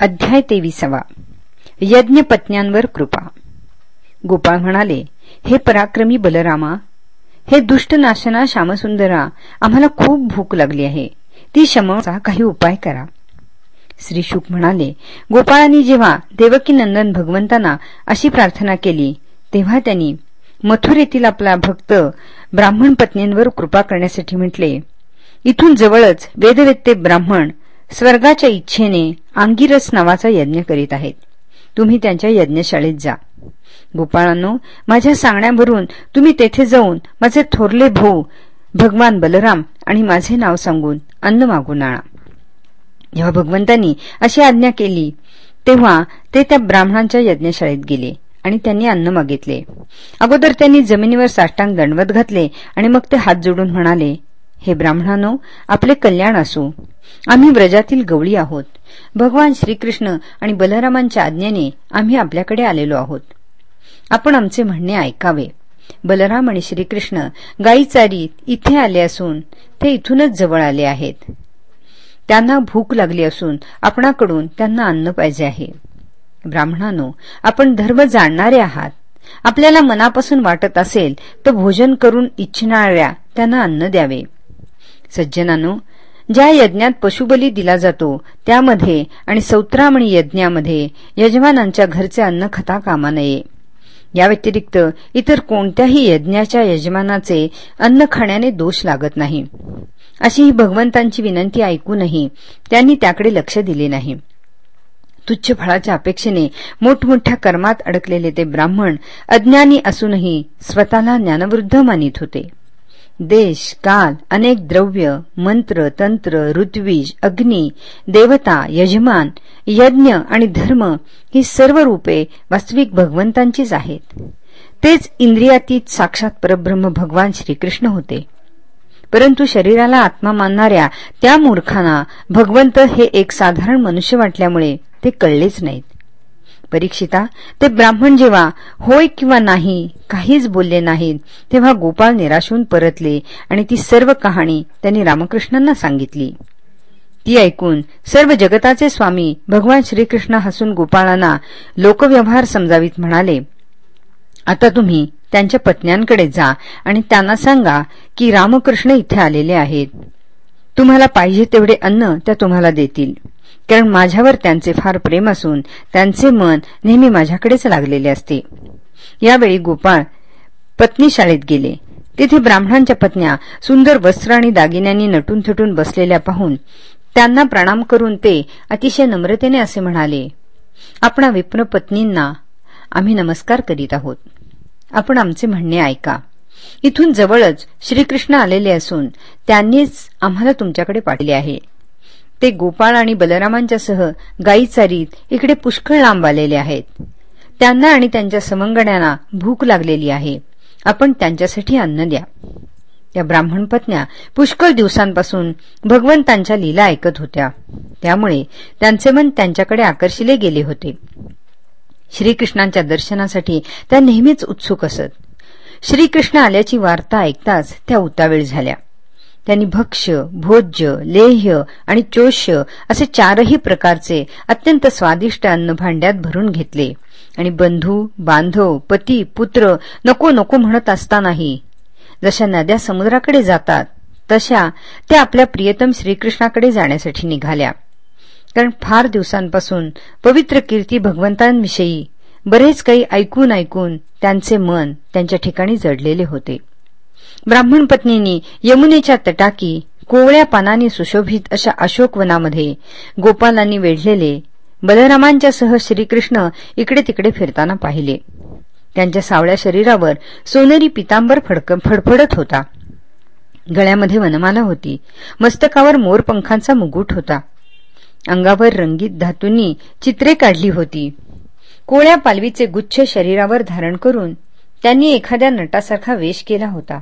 अध्याय तेविसावा. यज्ञ पत्न्यांवर कृपा. गोपाळ म्हणाले हे पराक्रमी बलरामा हे दुष्ट नाशना श्यामसुंदरा आम्हाला खूप भूक लागली आहे. ती शमवचा काही उपाय करा. श्री शुक म्हणाले गोपाळांनी जेव्हा देवकी नंदन भगवंतांना अशी प्रार्थना केली तेव्हा त्यांनी मथुरेतील आपला भक्त ब्राह्मण पत्नींवर कृपा करण्यासाठी म्हटले इथून जवळच वेदवेत्ते ब्राह्मण स्वर्गाच्या इच्छेने आंगिरस नावाचा यज्ञ करीत आहेत. तुम्ही त्यांच्या यज्ञशाळेत जा. गोपाळांनो माझ्या सांगण्यावरून तुम्ही तेथे जाऊन माझे थोरले भाऊ भगवान बलराम आणि माझे नाव सांगून अन्न मागून आणा. जेव्हा भगवंतांनी अशी आज्ञा केली तेव्हा ते त्या ब्राह्मणांच्या यज्ञशाळेत गेले आणि त्यांनी अन्न मागितले. अगोदर त्यांनी जमिनीवर साष्टांग दंडवत घातले आणि मग ते हात जोडून म्हणाले हे ब्राह्मणानो आपले कल्याण असो. आम्ही व्रजातील गवळी आहोत. भगवान श्रीकृष्ण आणि बलरामांच्या आज्ञेने आम्ही आपल्याकडे आलेलो आहोत. आपण आमचे म्हणणे ऐकावे. बलराम आणि श्रीकृष्ण गाई चारीत इथे आले असून ते इथूनच जवळ आले आहेत. त्यांना भूक लागली असून आपणाकडून त्यांना अन्न पाहिजे आहे. ब्राह्मणानो आपण धर्म जाणणारे आहात. आपल्याला मनापासून वाटत असेल तर भोजन करून इच्छिणाऱ्या त्यांना अन्न द्यावे. सज्जनानो ज्या यज्ञात पशुबली दिला जातो त्यामध्ये आणि सौत्रामणी यज्ञामध्ये यजमानांच्या घरचे अन्न खता कामा नये. या व्यतिरिक्त इतर कोणत्याही यज्ञाच्या यजमानाचे अन्न खाण्याने दोष लागत नाही. अशी ही भगवंतांची विनंती ऐकूनही त्यांनी त्याकडे लक्ष दिले नाही. तुच्छ फळाच्या अपेक्षेने मोठमोठ्या कर्मात अडकलेले ते ब्राह्मण अज्ञानी असूनही स्वतःला ज्ञानवृद्ध मानित होते. देश काल अनेक द्रव्य मंत्र तंत्र ऋत्वीज अग्नी देवता यजमान यज्ञ आणि धर्म ही सर्व रूपे वास्तविक भगवंतांचीच आहेत. तेच इंद्रियातीत साक्षात परब्रह्म भगवान श्रीकृष्ण होते. परंतु शरीराला आत्मा मानणाऱ्या त्या मूर्खांना भगवंत हे एक साधारण मनुष्य वाटल्यामुळे ते कळलेच नाहीत. परीक्षिता ते ब्राह्मण जेव्हा होय किंवा नाही काहीच बोलले नाहीत तेव्हा गोपाळ निराशून परतले आणि ती सर्व कहाणी त्यांनी रामकृष्णांना सांगितली. ती ऐकून सर्व जगताचे स्वामी भगवान श्रीकृष्ण हसून गोपाळांना लोकव्यवहार समजावीत म्हणाले आता तुम्ही त्यांच्या पत्न्यांकडे जा आणि त्यांना सांगा की रामकृष्ण इथे आलेले आहेत. तुम्हाला पाहिजे तेवढे अन्न त्या तुम्हाला देतील. कारण माझ्यावर त्यांचे फार प्रेम असून त्यांचे मन नेहमी माझ्याकडेच लागलेले असते. यावेळी गोपाळ पत्नी शाळेत गेले. तिथे ब्राह्मणांच्या पत्न्या सुंदर वस्त्र आणि दागिन्यांनी नटून थटून बसलेल्या पाहून त्यांना प्रणाम करून ते अतिशय नम्रतेने असे म्हणाले आपणा विप्र पत्नींना आम्ही नमस्कार करीत आहोत. आपण आमचे म्हणणे ऐका. इथून जवळच श्रीकृष्ण आलेले असून त्यांनीच आम्हाला तुमच्याकडे पाठले आहे. ते गोपाळ आणि बलरामांच्यासह गायी चारीत इकडे पुष्कळ लांब आलेले आहेत. त्यांना आणि त्यांच्या समंगण्यांना भूक लागलेली आहे. आपण त्यांच्यासाठी अन्न द्या. त्या ब्राह्मण पत्न्या पुष्कळ दिवसांपासून भगवंतांच्या लीला ऐकत होत्या. त्यामुळे त्यांचे मन त्यांच्याकडे आकर्षिले गेले होते. श्रीकृष्णांच्या दर्शनासाठी त्या नेहमीच उत्सुक असत. श्रीकृष्ण आल्याची वार्ता ऐकताच त्या उतावेळ झाल्या. त्यांनी भक्ष्य भोज्य लेह्य आणि चोष्य असे चारही प्रकारचे अत्यंत स्वादिष्ट अन्न भांड्यात भरून घेतले. आणि बंधू बांधव पती पुत्र नको नको म्हणत असतानाही जशा नद्या समुद्राकडे जातात तशा त्या आपल्या प्रियतम श्रीकृष्णाकडे जाण्यासाठी निघाल्या. कारण फार दिवसांपासून पवित्र कीर्ती भगवंतांविषयी बरेच काही ऐकून ऐकून त्यांचे मन त्यांच्या ठिकाणी जडलेले होते. ब्राह्मण पत्नींनी यमुनेच्या तटाकी कोवळ्या पानाने सुशोभित अशा अशोकवनामध्ये गोपालांनी वेढलेले बलरामांच्या सह श्रीकृष्ण इकडे तिकडे फिरताना पाहिले. त्यांच्या सावळ्या शरीरावर सोनेरी पितांबर फडफडत होता. गळ्यामध्ये वनमाला होती. मस्तकावर मोरपंखांचा मुगुट होता. अंगावर रंगीत धातूंनी चित्रे काढली होती. कोळ्या पालवीचे गुच्छ शरीरावर धारण करून त्यांनी एखाद्या नटासारखा वेश केला होता.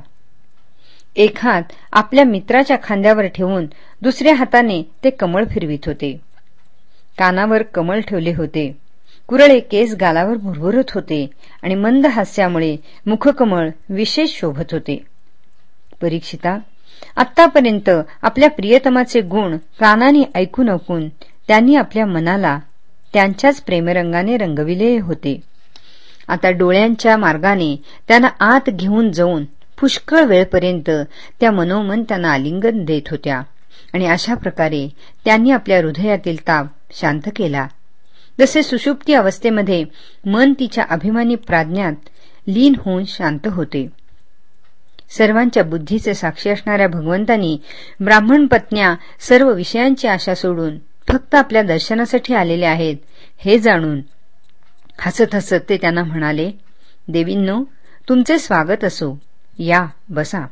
एक हात आपल्या मित्राच्या खांद्यावर ठेवून दुसऱ्या हाताने ते कमळ फिरवित होते. कानावर कमळ ठेवले होते. कुरळे केस गालावर भुरभुरत होते आणि मंद हास्यामुळे मुखकमळ विशेष शोभत होते. परीक्षिता आतापर्यंत आपल्या प्रियतमाचे गुण कानाने ऐकून ऐकून त्यांनी आपल्या मनाला त्यांच्याच प्रेमरंगाने रंगविले होते. आता डोळ्यांच्या मार्गाने त्यांना आत घेऊन जाऊन पुष्कळ वेळपर्यंत त्या मनोमन त्यांना आलिंगन देत होत्या. आणि अशा प्रकारे त्यांनी आपल्या हृदयातील ताप शांत केला. जसे सुषुप्ती अवस्थेमध्ये मन तिच्या अभिमानी प्राज्ञात लीन होऊन शांत होते. सर्वांच्या बुद्धीचे साक्षी असणाऱ्या भगवंतांनी ब्राह्मण पत्न्या सर्व विषयांची आशा सोडून फक्त आपल्या दर्शनासाठी आलेले आहेत हे जाणून हसत हसत ते त्यांना म्हणाले देवींनो तुमचे स्वागत असो. या बसा.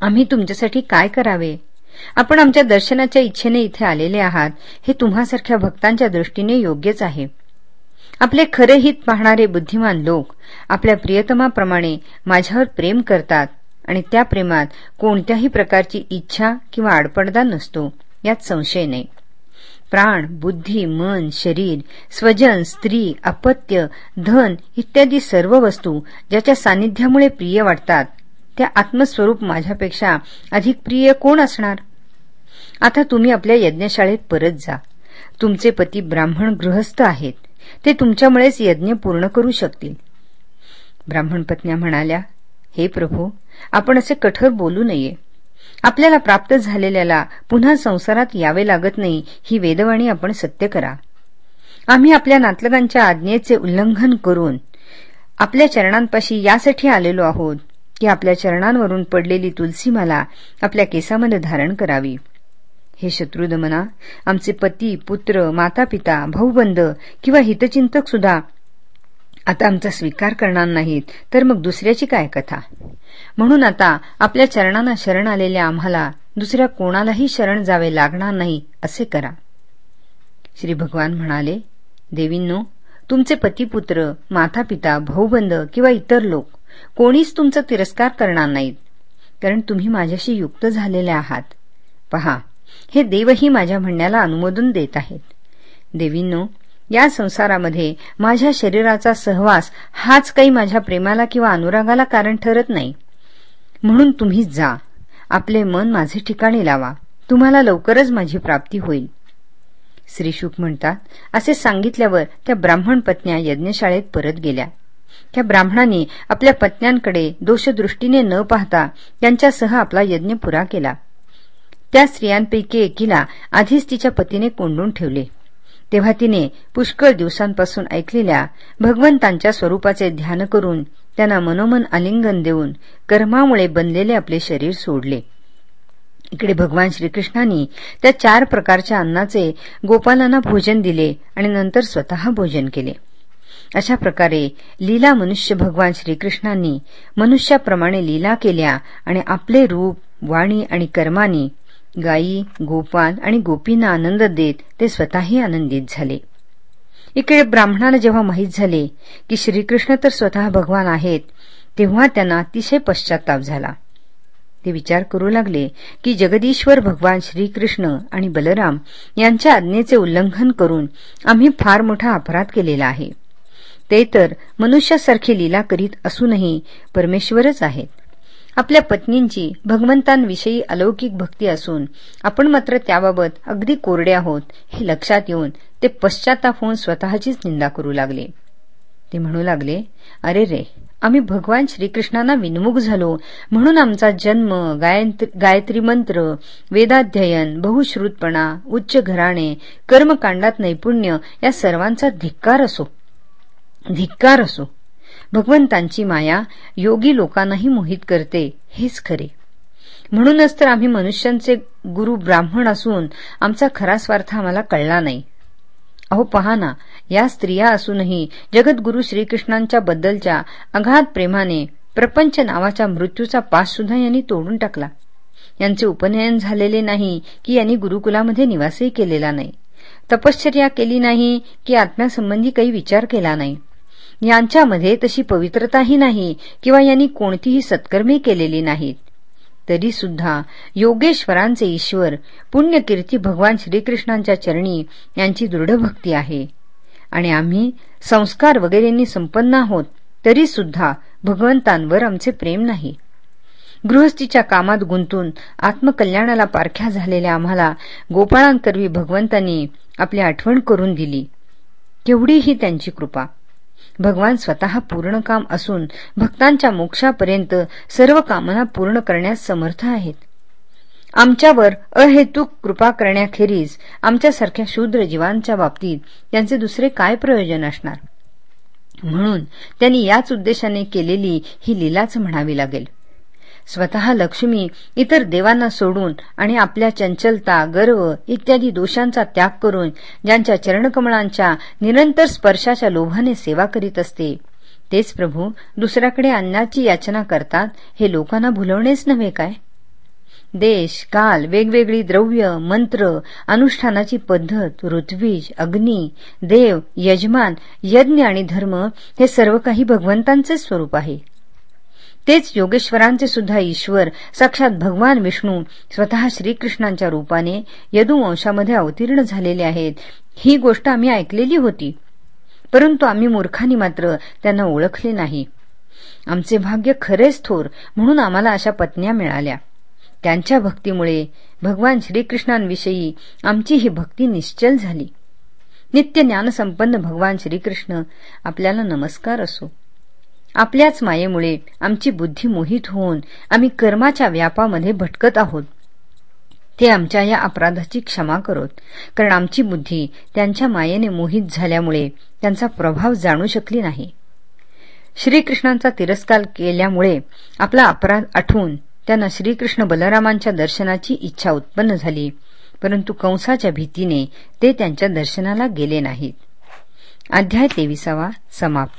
आम्ही तुमच्यासाठी काय करावे? आपण आमच्या दर्शनाच्या इच्छेने इथे आलेले आहात हे तुम्हासारख्या भक्तांच्या दृष्टीने योग्यच आहे. आपले खरे हित पाहणारे बुद्धिमान लोक आपल्या प्रियतमाप्रमाणे माझ्यावर प्रेम करतात आणि त्या प्रेमात कोणत्याही प्रकारची इच्छा किंवा आडपडदा नसतो यात संशय नाही. प्राण बुद्धी मन शरीर स्वजन स्त्री अपत्य धन इत्यादी सर्व वस्तू ज्याच्या सानिध्यामुळे प्रिय वाटतात त्या आत्मस्वरूप माझ्यापेक्षा अधिक प्रिय कोण असणार? आता तुम्ही आपल्या यज्ञशाळेत परत जा. तुमचे पती ब्राह्मण गृहस्थ आहेत. ते तुमच्यामुळेच यज्ञ पूर्ण करू शकतील. ब्राह्मण पत्न्या म्हणाल्या हे प्रभू आपण असे कठोर बोलू नये. आपल्याला प्राप्त झालेल्याला पुन्हा संसारात यावे लागत नाही ही वेदवाणी आपण सत्य करा. आम्ही आपल्या नातलगांच्या आज्ञेचे उल्लंघन करून आपल्या चरणांपाशी यासाठी आलेलो आहोत की आपल्या चरणांवरून पडलेली तुलसी मला आपल्या केसामध्ये धारण करावी. हे शत्रुदमना आमचे पती पुत्र माता पिता भाऊबंद किंवा हितचिंतक सुद्धा आता आमचा स्वीकार करणार नाहीत तर मग दुसऱ्याची काय कथा? म्हणून आता आपल्या चरणांना शरण आलेल्या आम्हाला दुसऱ्या कोणालाही शरण जावे लागणार नाही असे करा. श्री भगवान म्हणाले देवींनो तुमचे पतीपुत्र माता पिता भाऊबंद किंवा इतर लोक कोणीच तुमचा तिरस्कार करणार नाहीत कारण तुम्ही माझ्याशी युक्त झालेले आहात. पहा हे देवही माझ्या म्हणण्याला अनुमोदन देत आहेत. देवींनो या संसारामध्ये माझ्या शरीराचा सहवास हाच काही माझ्या प्रेमाला किंवा अनुरागाला कारण ठरत नाही. म्हणून तुम्ही जा. आपले मन माझे ठिकाणी लावा. तुम्हाला लवकरच माझी प्राप्ती होईल. श्रीशुक म्हणतात असे सांगितल्यावर त्या ब्राह्मण पत्न्या यज्ञशाळेत परत गेल्या. त्या ब्राह्मणांनी आपल्या पत्न्यांकडे दोषदृष्टीने न पाहता त्यांच्यासह आपला यज्ञ पुरा केला. त्या स्त्रियांपैकी एकीला आधीच तिच्या पतीने कोंडून ठेवले. तेव्हा तिने पुष्कळ दिवसांपासून ऐकलेल्या भगवंतांच्या स्वरूपाचे ध्यान करून त्यांना मनोमन आलिंगन देऊन कर्मामुळे बनलेले आपले शरीर सोडले. इकडे भगवान श्रीकृष्णांनी त्या चार प्रकारच्या अन्नाचे गोपालांना भोजन दिले आणि नंतर स्वतः भोजन केले. अशा प्रकारे लीला मनुष्य भगवान श्रीकृष्णांनी मनुष्याप्रमाणे लीला केल्या आणि आपले रूप वाणी आणि कर्मानी गायी गोपाल आणि गोपींना आनंद देत ते स्वतःही आनंदित झाले. इकडे ब्राह्मणाला जेव्हा माहीत झाले की श्रीकृष्ण तर स्वतः भगवान आहेत तेव्हा त्यांना अतिशय पश्चाताप झाला. ते विचार करू लागले की जगदीश्वर भगवान श्रीकृष्ण आणि बलराम यांच्या आज्ञेचे उल्लंघन करून आम्ही फार मोठा अपराध केलेला आहे. ते तर मनुष्यासारखी लीला करीत असूनही परमेश्वरच आहेत. आपल्या पत्नींची भगवंतांविषयी अलौकिक भक्ती असून आपण मात्र त्याबाबत अगदी कोरडे आहोत हे लक्षात येऊन ते पश्चाताप होऊन स्वतःचीच निंदा करू लागले. ते म्हणू लागले अरे रे आम्ही भगवान श्रीकृष्णांना विनमुख झालो. म्हणून आमचा जन्म गायत्री मंत्र वेदाध्ययन बहुश्रुतपणा उच्च घराणे कर्मकांडात नैपुण्य या सर्वांचा धिक्कार असो. धिक्कार असो. भगवंतांची माया योगी लोकांनाही मोहित करते हेच खरे. म्हणूनच तर आम्ही मनुष्यांचे गुरु ब्राह्मण असून आमचा खरा स्वार्थ आम्हाला कळला नाही. अहो पहा ना या स्त्रिया असूनही जगद्गुरु श्रीकृष्णांच्या बद्दलच्या अगाध प्रेमाने प्रपंच नावाच्या मृत्यूचा पास सुद्धा यांनी तोडून टाकला. यांचे उपनयन झालेले नाही की यांनी गुरुकुलामध्ये निवासही केलेला नाही. तपश्चर्या केली नाही की आत्म्यासंबंधी काही विचार केला नाही. यांच्यामध्ये तशी पवित्रताही नाही किंवा यांनी कोणतीही सत्कर्मे केलेली नाहीत. तरी सुद्धा योगेश्वरांचे ईश्वर पुण्यकीर्ती भगवान श्रीकृष्णांच्या चरणी यांची दृढ भक्ती आहे. आणि आम्ही संस्कार वगैरेंनी संपन्न आहोत तरी सुद्धा भगवंतांवर आमचे प्रेम नाही. गृहस्थीच्या कामात गुंतून आत्मकल्याणाला पारख्या झालेल्या आम्हाला गोपाळांकरवी भगवंतांनी आपली आठवण करून दिली. केवढी ही त्यांची कृपा. भगवान स्वतः पूर्ण काम असून भक्तांच्या मोक्षापर्यंत सर्व कामना पूर्ण करण्यास समर्थ आहेत. आमच्यावर अहेतुक कृपा करण्याखेरीज आमच्यासारख्या शूद्र जीवांच्या बाबतीत त्यांचे दुसरे काय प्रयोजन असणार? म्हणून त्यांनी याच उद्देशाने केलेली ही लीलाच म्हणावी लागेल. स्वतः लक्ष्मी इतर देवांना सोडून आणि आपल्या चंचलता गर्व इत्यादी दोषांचा त्याग करून ज्यांच्या चरणकमळांच्या निरंतर स्पर्शाच्या लोभाने सेवा करीत असते. तेच प्रभू दुसऱ्याकडे अन्नाची याचना करतात हे लोकांना भुलवणेच नव्हे काय? देश काल वेगवेगळी द्रव्य मंत्र अनुष्ठानाची पद्धत ऋत्वीज अग्नी देव यजमान यज्ञ आणि धर्म हे सर्व काही भगवंतांचे स्वरूप आहे. तेच योगेश्वरांचे सुद्धा ईश्वर साक्षात भगवान विष्णू स्वतः श्रीकृष्णांच्या रूपाने यदुवंशामध्ये अवतीर्ण झालेले आहेत. ही गोष्ट आम्ही ऐकलेली होती. परंतु आम्ही मूर्खांनी मात्र त्यांना ओळखले नाही. आमचे भाग्य खरेच थोर म्हणून आम्हाला अशा पत्न्या मिळाल्या. त्यांच्या भक्तीमुळे भगवान श्रीकृष्णांविषयी आमची ही भक्ती निश्चल झाली. नित्य ज्ञानसंपन्न भगवान श्रीकृष्ण आपल्याला नमस्कार असो. आपल्याच मायेमुळे आमची बुद्धी मोहित होऊन आम्ही कर्माच्या व्यापामध्ये भटकत आहोत. ते आमच्या या अपराधाची क्षमा करोत कारण आमची बुद्धी त्यांच्या मायेने मोहित झाल्यामुळे त्यांचा प्रभाव जाणू शकली नाही. श्रीकृष्णांचा तिरस्कार केल्यामुळे आपला अपराध आठवून त्यांना श्रीकृष्ण बलरामांच्या दर्शनाची इच्छा उत्पन्न झाली परंतु कंसाच्या भीतीने ते त्यांच्या दर्शनाला गेले नाहीत. अध्याय तेविसावा समाप्त.